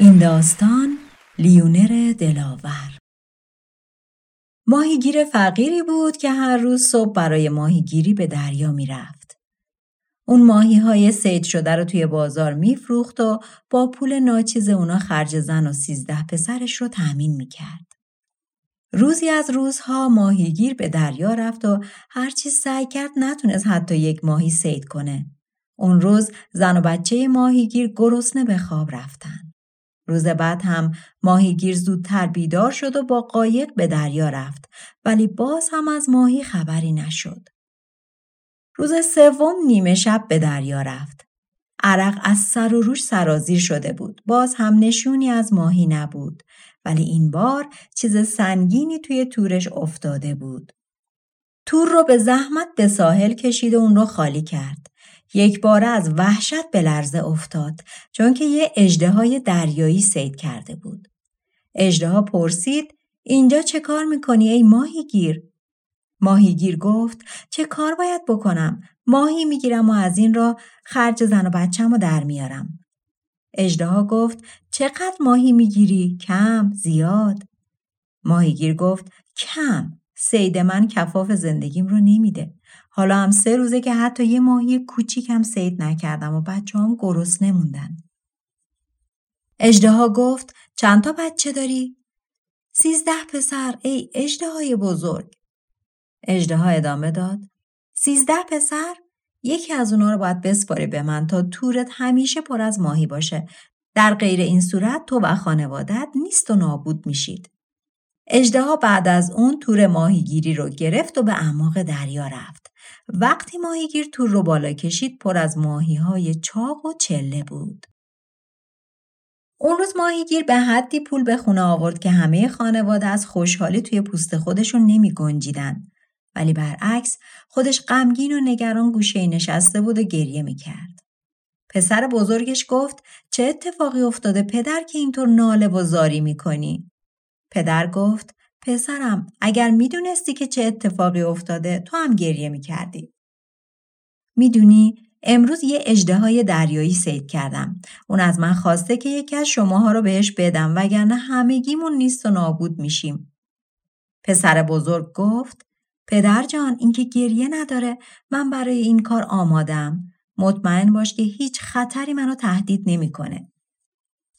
این داستان لیونر دلاور ماهیگیر فقیری بود که هر روز صبح برای ماهیگیری به دریا می‌رفت. اون ماهی های سید شده رو توی بازار میفروخت و با پول ناچیز اونا خرج زن و سیزده پسرش رو تأمین می‌کرد. روزی از روزها ماهیگیر به دریا رفت و هرچی سعی کرد نتونست حتی یک ماهی سید کنه. اون روز زن و بچه ماهیگیر گرسنه به خواب رفتن. روز بعد هم ماهیگیر زودتر بیدار شد و با قایق به دریا رفت ولی باز هم از ماهی خبری نشد. روز سوم نیمه شب به دریا رفت. عرق از سر و روش سرازیر شده بود. باز هم نشونی از ماهی نبود. ولی این بار چیز سنگینی توی تورش افتاده بود. تور رو به زحمت به ساحل کشید و اون رو خالی کرد. یک بار از وحشت به لرزه افتاد چون که یه اجده دریایی سید کرده بود. اجده پرسید اینجا چه کار می‌کنی ای ماهیگیر؟ ماهیگیر گفت چه کار باید بکنم؟ ماهی می‌گیرم و از این را خرج زن و بچم و در میارم. اجده گفت چقدر ماهی می‌گیری؟ کم؟ زیاد؟ ماهیگیر گفت کم. سید من کفاف زندگیم رو نمیده. حالا هم سه روزه که حتی یه ماهی کوچیکم سید نکردم و بچه هم گرست نموندن. اجده گفت چند تا بچه داری؟ سیزده پسر ای اجده های بزرگ. اجده ادامه داد. سیزده پسر؟ یکی از اونا رو باید بسپاری به من تا تورت همیشه پر از ماهی باشه. در غیر این صورت تو و خانوادت نیست و نابود میشید. اجده بعد از اون تور ماهیگیری رو گرفت و به اعماق دریا رفت. وقتی ماهیگیر تور رو بالا کشید پر از ماهی های چاق و چله بود. اون روز ماهیگیر به حدی پول به خونه آورد که همه خانواده از خوشحالی توی پوست خودشون نمی گنجیدن. ولی برعکس خودش غمگین و نگران گوشه نشسته بود و گریه می کرد. پسر بزرگش گفت چه اتفاقی افتاده پدر که اینطور ناله و زاری می کنی؟ پدر گفت پسرم اگر می‌دونستی که چه اتفاقی افتاده تو هم گریه می‌کردی. می‌دونی امروز یه اجده های دریایی سید کردم. اون از من خواسته که یکی از شماها رو بهش بدم وگرنه همگیمون نیست و نابود میشیم. پسر بزرگ گفت پدر جان اینکه گریه نداره من برای این کار آمادم. مطمئن باش که هیچ خطری منو تهدید نمی‌کنه.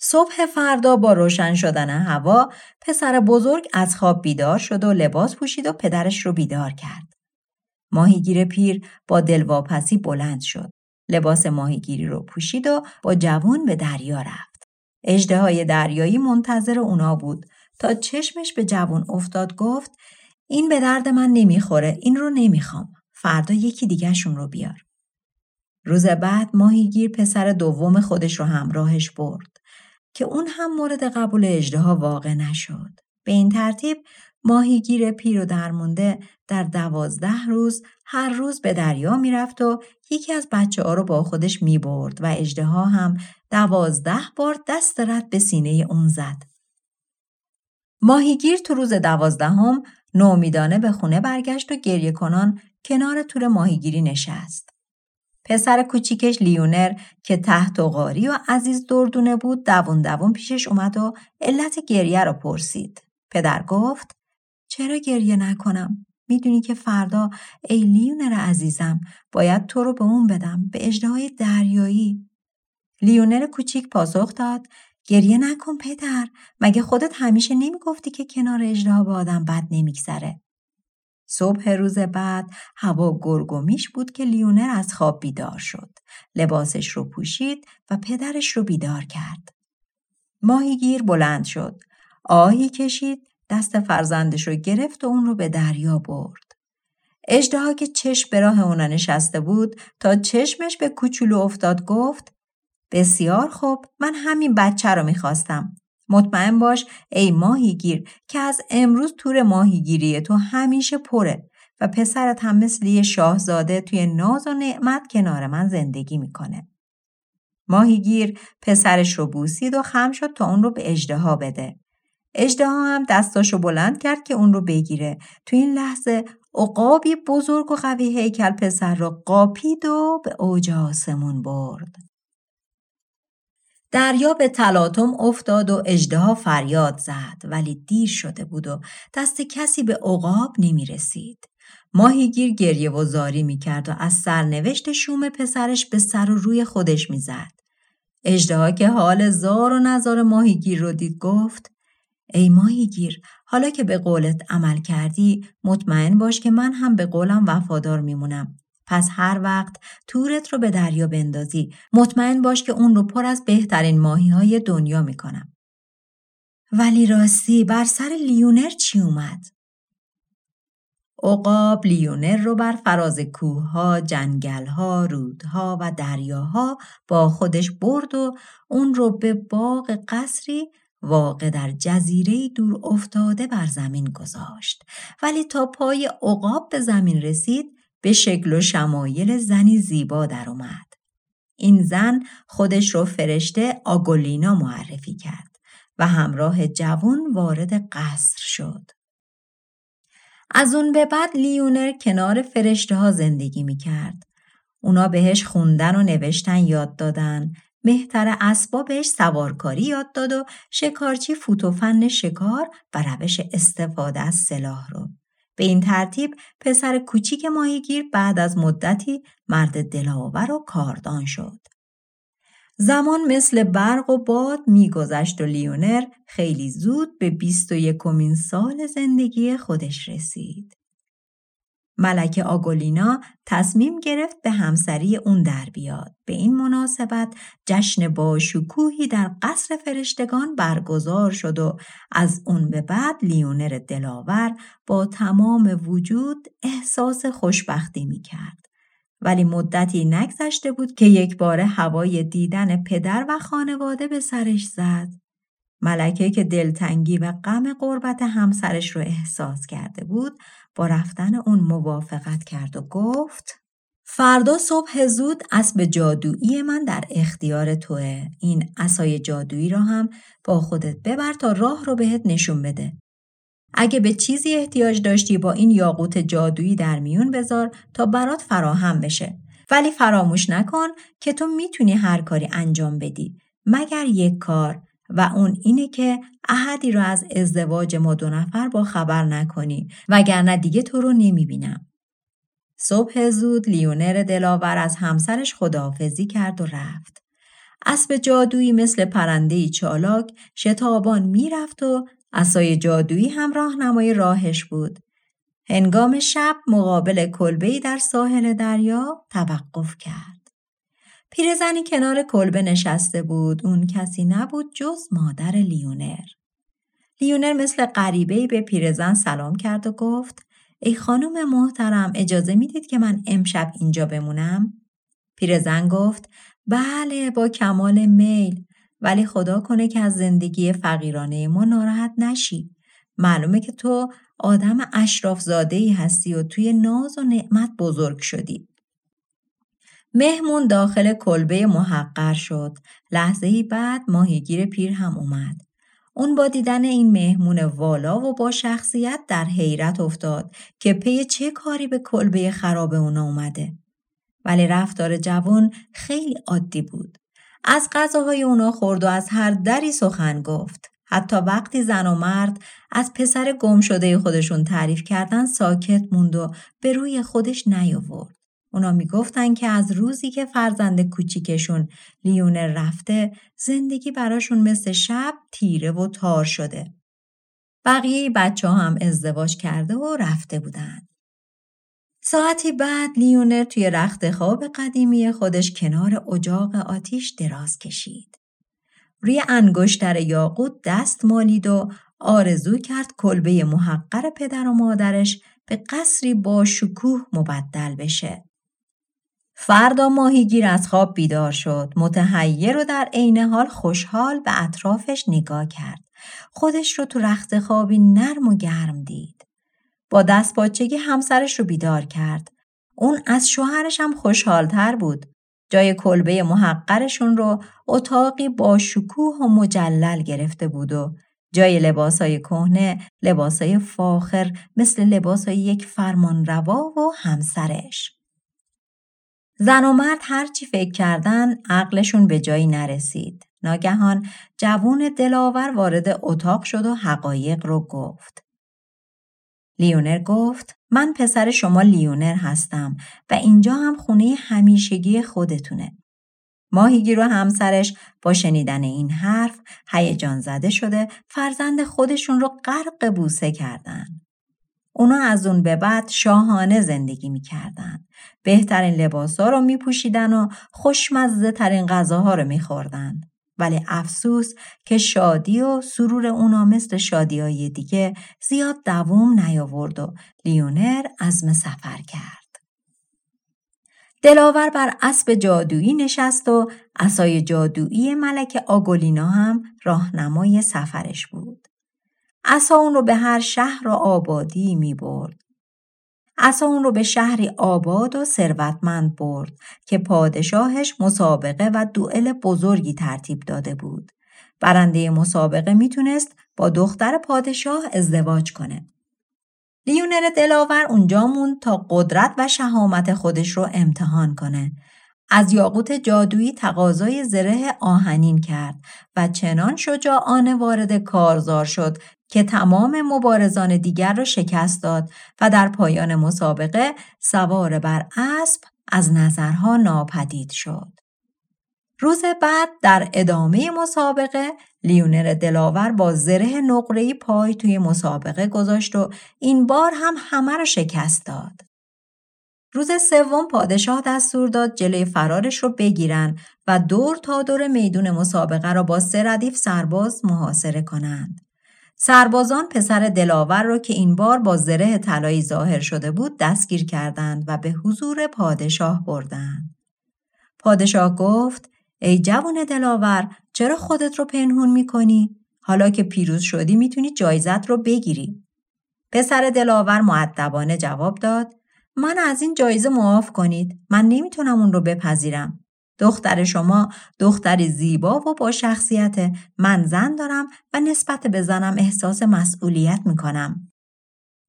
صبح فردا با روشن شدن هوا پسر بزرگ از خواب بیدار شد و لباس پوشید و پدرش رو بیدار کرد. ماهیگیر پیر با دلواپسی بلند شد. لباس ماهیگیری رو پوشید و با جوون به دریا رفت. اجده های دریایی منتظر اونا بود تا چشمش به جوون افتاد گفت این به درد من نمی‌خوره این رو نمی‌خوام. فردا یکی دیگهشون رو بیار. روز بعد ماهیگیر پسر دوم خودش رو همراهش برد. که اون هم مورد قبول اجدها واقع نشد. به این ترتیب ماهیگیر پیر و درمونده در دوازده روز هر روز به دریا می‌رفت و یکی از بچه ها رو با خودش می برد و اجده هم دوازده بار دست رد به سینه اون زد. ماهیگیر تو روز دوازدهم نومیدانه به خونه برگشت و گریه کنان کنار تور ماهیگیری نشست. پسر کوچیکش لیونر که تحت و غاری و عزیز دردونه بود دوون دوون پیشش اومد و علت گریه رو پرسید. پدر گفت چرا گریه نکنم؟ می‌دونی که فردا ای لیونر عزیزم باید تو رو به اون بدم به اجده دریایی. لیونر کوچیک پاسخ داد گریه نکن پدر مگه خودت همیشه نمی‌گفتی که کنار اجده به آدم بد نمیگذره صبح روز بعد هوا گرگومیش بود که لیونر از خواب بیدار شد. لباسش رو پوشید و پدرش رو بیدار کرد. ماهیگیر بلند شد. آهی کشید دست فرزندش رو گرفت و اون رو به دریا برد. اجده که چشم به راه اونا نشسته بود تا چشمش به کوچولو افتاد گفت بسیار خوب من همین بچه رو می‌خواستم. مطمئن باش ای ماهیگیر که از امروز تور ماهیگیری تو همیشه پره و پسرت هم مثل یه شاهزاده توی ناز و نعمت کنار من زندگی می‌کنه. ماهیگیر پسرش رو بوسید و خم شد تا اون رو به اجدها بده. اجدها هم دستاشو بلند کرد که اون رو بگیره. تو این لحظه عقابی بزرگ و قوی هیکل پسر را قاپید و به اوج آسمون برد. دریا به تلاطم افتاد و اجدها فریاد زد ولی دیر شده بود و دست کسی به عقاب نمی رسید. ماهیگیر گریه و زاری می کرد و از سرنوشت شوم پسرش به سر و روی خودش می زد. اجدها که حال زار و نزار ماهیگیر رو دید گفت ای ماهیگیر حالا که به قولت عمل کردی مطمئن باش که من هم به قولم وفادار میمونم پس هر وقت تورت رو به دریا بندازی مطمئن باش که اون رو پر از بهترین ماهی های دنیا می‌کنم ولی راستی بر سر لیونر چی اومد؟ عقاب لیونر رو بر فراز کوهها، جنگلها، رودها و دریاها با خودش برد و اون رو به باغ قصری واقع در جزیره دور افتاده بر زمین گذاشت ولی تا پای عقاب به زمین رسید به شکل و شمایل زنی زیبا در اومد. این زن خودش رو فرشته آگولینا معرفی کرد و همراه جوان وارد قصر شد. از اون به بعد لیونر کنار فرشته ها زندگی می کرد. اونا بهش خوندن و نوشتن یاد دادن مهتر اسبا بهش سوارکاری یاد داد و شکارچی فوتوفن شکار و روش استفاده از سلاح رو. به این ترتیب پسر کوچیک ماهیگیر بعد از مدتی مرد دلاور و کاردان شد. زمان مثل برق و باد میگذشت و لیونر خیلی زود به بیست و یکمین سال زندگی خودش رسید. ملکه آگولینا تصمیم گرفت به همسری اون در بیاد. به این مناسبت جشن باشکوهی در قصر فرشتگان برگزار شد و از اون به بعد لیونر دلاور با تمام وجود احساس خوشبختی می کرد. ولی مدتی نگذشته بود که یک بار هوای دیدن پدر و خانواده به سرش زد. ملکه که دلتنگی و غم قربت همسرش رو احساس کرده بود با رفتن اون موافقت کرد و گفت فردا صبح زود اسب جادویی من در اختیار توه. این اسای جادویی را هم با خودت ببر تا راه رو بهت نشون بده. اگه به چیزی احتیاج داشتی با این یاقوت جادویی در میون بذار تا برات فراهم بشه. ولی فراموش نکن که تو می‌تونی هر کاری انجام بدی. مگر یک کار و اون اینه که احدی رو از ازدواج ما دو نفر با خبر نکنی وگرنه دیگه تو رو نمی‌بینم. صبح زود لیونر دلاور از همسرش خداحافظی کرد و رفت. اسب جادویی مثل پرنده چالاک شتابان می‌رفت و اسای جادویی هم راهنمای راهش بود. هنگام شب مقابل کلبه‌ای در ساحل دریا توقف کرد. پیرزنی کنار کلبه نشسته بود. اون کسی نبود جز مادر لیونر. لیونر مثل غریبه به پیرزن سلام کرد و گفت ای خانم محترم اجازه می‌دید که من امشب اینجا بمونم؟ پیرزن گفت بله با کمال میل ولی خدا کنه که از زندگی فقیرانه ما ناراحت نشی. معلومه که تو آدم اشراف زاده ای هستی و توی ناز و نعمت بزرگ شدی. مهمون داخل کلبه محقر شد. لحظه بعد ماهیگیر پیر هم اومد. اون با دیدن این مهمون والا و با شخصیت در حیرت افتاد که پی چه کاری به کلبه خراب اونا اومده. ولی رفتار جوان خیلی عادی بود. از غذاهای اونا خورد و از هر دری سخن گفت. حتی وقتی زن و مرد از پسر گم شده خودشون تعریف کردن ساکت موند و به روی خودش نیاورد. اونا می‌گفتن که از روزی که فرزند کوچیکشون لیونر رفته زندگی براشون مثل شب تیره و تار شده. بقیه بچه ها هم ازدواج کرده و رفته بودن. ساعتی بعد لیونر توی رخت خواب قدیمی خودش کنار اجاق آتیش دراز کشید. روی انگشتر یاقوت دست مالید و آرزو کرد کلبه محقر پدر و مادرش به قصری با شکوه مبدل بشه. فردا ماهیگیر از خواب بیدار شد. متحیر و در عین حال خوشحال به اطرافش نگاه کرد. خودش رو تو رخت خوابی نرم و گرم دید. با دست پاچگی همسرش رو بیدار کرد. اون از شوهرش هم خوشحالتر بود. جای کلبه محقرشون رو اتاقی با شکوه و مجلل گرفته بود و جای لباسای کهنه لباسای فاخر مثل لباسای یک فرمان روا و همسرش. زن و مرد هرچی فکر کردن عقلشون به جایی نرسید ناگهان جوون دلاور وارد اتاق شد و حقایق رو گفت لیونر گفت من پسر شما لیونر هستم و اینجا هم خونه همیشگی خودتونه. ماهیگیر و همسرش با شنیدن این حرف هیجان زده شده فرزند خودشون رو غرق بوسه کردن. اونا از اون به بعد شاهانه زندگی می‌کردن. بهترین لباسا رو میپوشیدن و خوشمزه ترین غذاها رو میخوردن. ولی افسوس که شادی و سرور اونا مثل شادی های دیگه زیاد دووم نیاورد و لیونر عزم سفر کرد. دلاور بر اسب جادویی نشست و اسای جادویی ملک آگولینا هم راهنمای سفرش بود. اسا اون رو به هر شهر و آبادی می برد. اسا اون رو به شهری آباد و ثروتمند برد که پادشاهش مسابقه و دوئل بزرگی ترتیب داده بود. برنده مسابقه می‌تونست با دختر پادشاه ازدواج کنه. لیونر دلاور اونجا موند تا قدرت و شهامت خودش رو امتحان کنه. از یاقوت جادویی تقاضای زره آهنین کرد و چنان شجاعانه وارد کارزار شد که تمام مبارزان دیگر را شکست داد و در پایان مسابقه سوار بر اسب از نظرها ناپدید شد. روز بعد در ادامه مسابقه لیونر دلاور با زره نقره‌ای پای توی مسابقه گذاشت و این بار هم همه را شکست داد. روز سوم پادشاه دستور داد جلوی فرارش رو بگیرن و دور تا دور میدون مسابقه را با سه ردیف سرباز محاصره کنند. سربازان پسر دلاور را که این بار با زره طلایی ظاهر شده بود دستگیر کردند و به حضور پادشاه بردند. پادشاه گفت ای جوان دلاور چرا خودت رو پنهون می‌کنی؟ حالا که پیروز شدی می‌تونی جایزت رو بگیری. پسر دلاور معدبانه جواب داد من از این جایزه معاف کنید. من نمی‌تونم اون رو بپذیرم. دختر شما دختری زیبا و با شخصیت من زن دارم و نسبت به زنم احساس مسئولیت می‌کنم.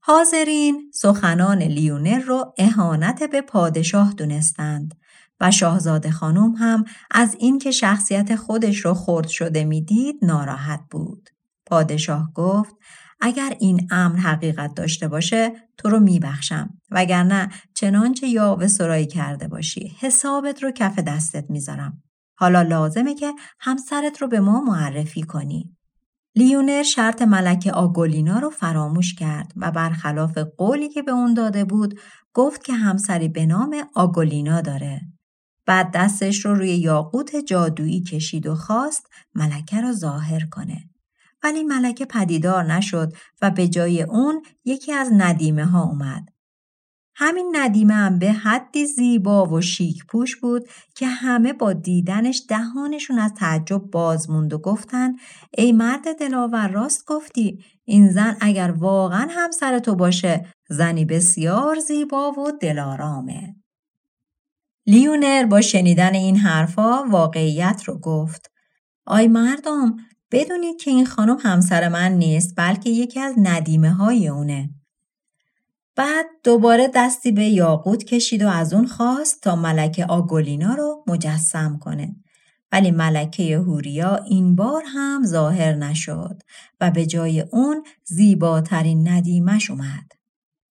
حاضرین سخنان لیونر رو اهانت به پادشاه دونستند و شاهزاده خانم هم از اینکه شخصیت خودش رو خرد شده می‌دید ناراحت بود. پادشاه گفت اگر این امر حقیقت داشته باشه تو رو میبخشم وگرنه چنانچه یاوه سرایی کرده باشی حسابت رو کف دستت می‌ذارم. حالا لازمه که همسرت رو به ما معرفی کنی. لیونر شرط ملک آگولینا رو فراموش کرد و برخلاف قولی که به اون داده بود گفت که همسری به نام آگولینا داره. بعد دستش رو روی یاقوت جادویی کشید و خواست ملکه را ظاهر کنه. ولی ملکه پدیدار نشد و به جای اون یکی از ندیمه ها اومد. همین ندیمه هم به حدی زیبا و شیک پوش بود که همه با دیدنش دهانشون از تعجب باز موند و گفتن ای مرد دلاور راست گفتی این زن اگر واقعا همسر تو باشه زنی بسیار زیبا و دلارامه. لیونر با شنیدن این حرفا واقعیت رو گفت. آی مردم بدونید که این خانم همسر من نیست بلکه یکی از ندیمه های اونه. بعد دوباره دستی به یاقوت کشید و از اون خواست تا ملکه آگولینا رو مجسم کنه. ولی ملکه هوریا این بار هم ظاهر نشد و به جای اون زیباترین ندیمش اومد.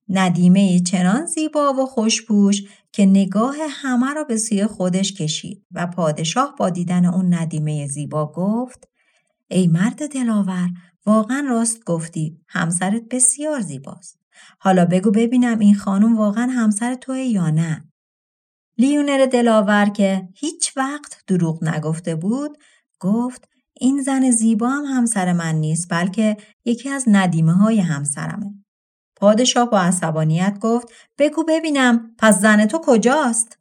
ندیمه چنان زیبا و خوشپوش که نگاه همه را به سوی خودش کشید و پادشاه با دیدن اون ندیمه زیبا گفت ای مرد دلاور واقعا راست گفتی همسرت بسیار زیباست حالا بگو ببینم این خانم واقعا همسر توه یا نه. لیونر دلاور که هیچ وقت دروغ نگفته بود گفت این زن زیبا هم همسر من نیست بلکه یکی از ندیمه های همسرمه. پادشاه با عصبانیت گفت بگو ببینم پس زن تو کجاست؟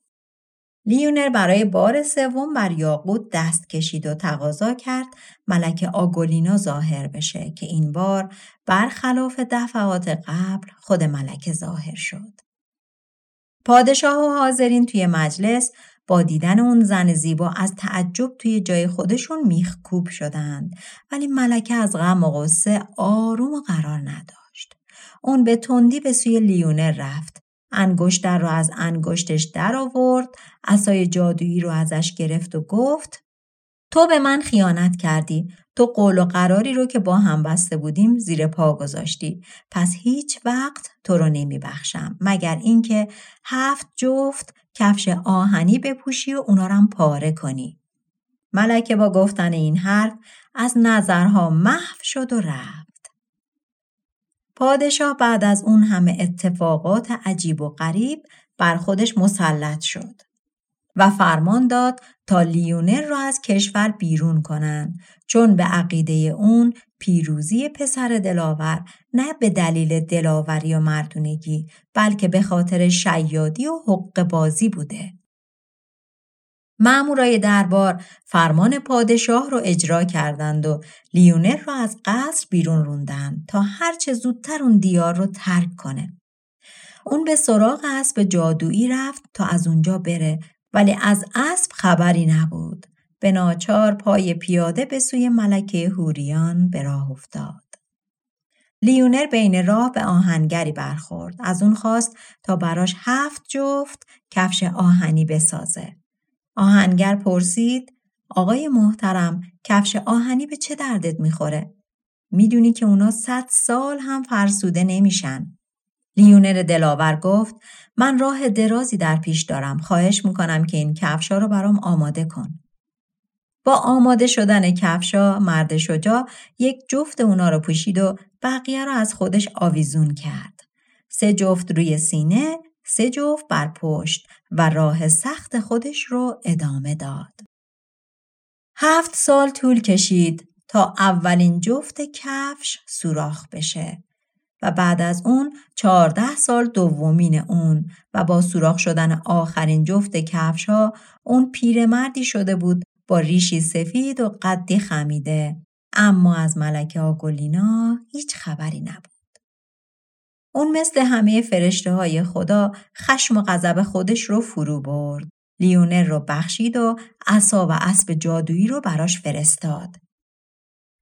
لیونر برای بار سوم بر یاقوت دست کشید و تقاضا کرد ملک آگولینا ظاهر بشه که این بار برخلاف دفعات قبل خود ملک ظاهر شد. پادشاه و حاضرین توی مجلس با دیدن اون زن زیبا از تعجب توی جای خودشون میخکوب شدند ولی ملکه از غم و غصه آروم و قرار نداشت. اون به تندی به سوی لیونر رفت انگشتر رو از انگشتش در آورد اسای جادویی رو ازش گرفت و گفت تو به من خیانت کردی. تو قول و قراری رو که با هم بسته بودیم زیر پا گذاشتی. پس هیچ وقت تو رو نمی بخشم مگر اینکه هفت جفت کفش آهنی بپوشی و اونا رو پاره کنی. ملکه با گفتن این حرف از نظرها محو شد و رفت. پادشاه بعد از اون همه اتفاقات عجیب و غریب بر خودش مسلط شد و فرمان داد تا لیونر را از کشور بیرون کنند چون به عقیده اون پیروزی پسر دلاور نه به دلیل دلاوری و مردونگی بلکه به خاطر شیادی و حق بازی بوده. مامورای دربار فرمان پادشاه رو اجرا کردند و لیونر را از قصر بیرون روندند تا هرچه زودتر اون دیار رو ترک کنه. اون به سراغ اسب جادویی رفت تا از اونجا بره ولی از اسب خبری نبود. به ناچار پای پیاده به سوی ملکه هوریان به راه افتاد. لیونر بین راه به آهنگری برخورد. از اون خواست تا براش هفت جفت کفش آهنی بسازه. آهنگر پرسید آقای محترم کفش آهنی به چه دردت می‌خوره؟ می‌دونی که اونا صد سال هم فرسوده نمیشن. لیونر دلاور گفت من راه درازی در پیش دارم. خواهش می‌کنم که این کفشا رو برام آماده کن. با آماده شدن کفشا مرد شجاع یک جفت اونا رو پوشید و بقیه رو از خودش آویزون کرد. سه جفت روی سینه سه جفت بر پشت و راه سخت خودش رو ادامه داد. هفت سال طول کشید تا اولین جفت کفش سوراخ بشه و بعد از اون چهارده سال دومین اون و با سوراخ شدن آخرین جفت کفش ها اون پیرمردی شده بود با ریشی سفید و قدی خمیده اما از ملکه آگولینا هیچ خبری نبود. اون مثل همه فرشته های خدا خشم و غضب خودش رو فرو برد. لیونر رو بخشید و عصا و اسب جادویی رو براش فرستاد.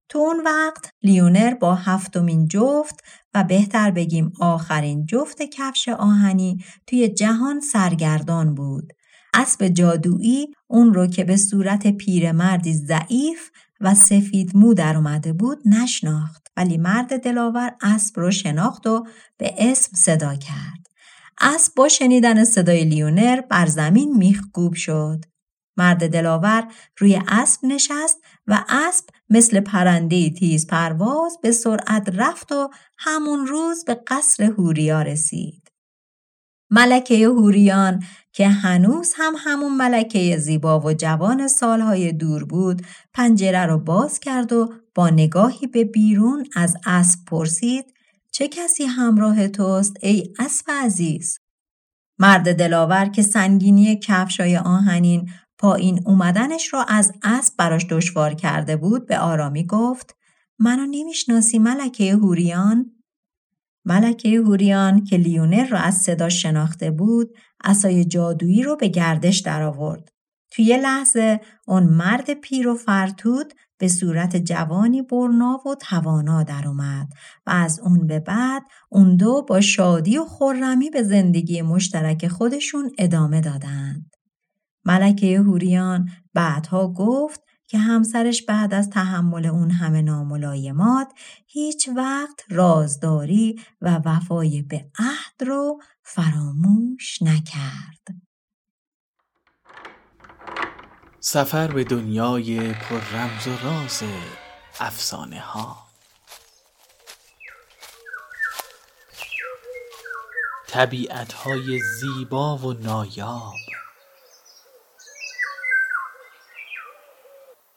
تو اون وقت لیونر با هفتمین جفت و بهتر بگیم آخرین جفت کفش آهنی توی جهان سرگردان بود. اسب جادویی اون رو که به صورت پیرمردی ضعیف و سفید مو در اومده بود نشناخت. ولی مرد دلاور اسب رو شناخت و به اسم صدا کرد. اسب با شنیدن صدای لیونر بر زمین میخکوب شد. مرد دلاور روی اسب نشست و اسب مثل پرنده تیز پرواز به سرعت رفت و همون روز به قصر هوریا رسید. ملکه هوریان که هنوز هم همون ملکه زیبا و جوان سالهای دور بود پنجره رو باز کرد و با نگاهی به بیرون از اسب پرسید چه کسی همراه توست ای اسب عزیز؟ مرد دلاور که سنگینی کفشای آهنین پایین اومدنش را از اسب براش دشوار کرده بود به آرامی گفت منو نمی‌شناسی ملکه هوریان؟ ملکه هوریان که لیونر را از صدا شناخته بود اسای جادویی رو به گردش درآورد. توی یه لحظه اون مرد پیر و فرتود به صورت جوانی برنا و توانا در اومد و از اون به بعد اون دو با شادی و خرمی به زندگی مشترک خودشون ادامه دادند. ملکه هوریان بعدها گفت که همسرش بعد از تحمل اون همه ناملایمات هیچ وقت رازداری و وفای به عهد رو فراموش نکرد. سفر به دنیای پر رمز و راز افسانه ها طبیعت های زیبا و نایاب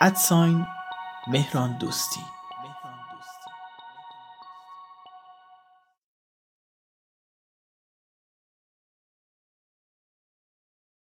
ادساین مهران دوستی.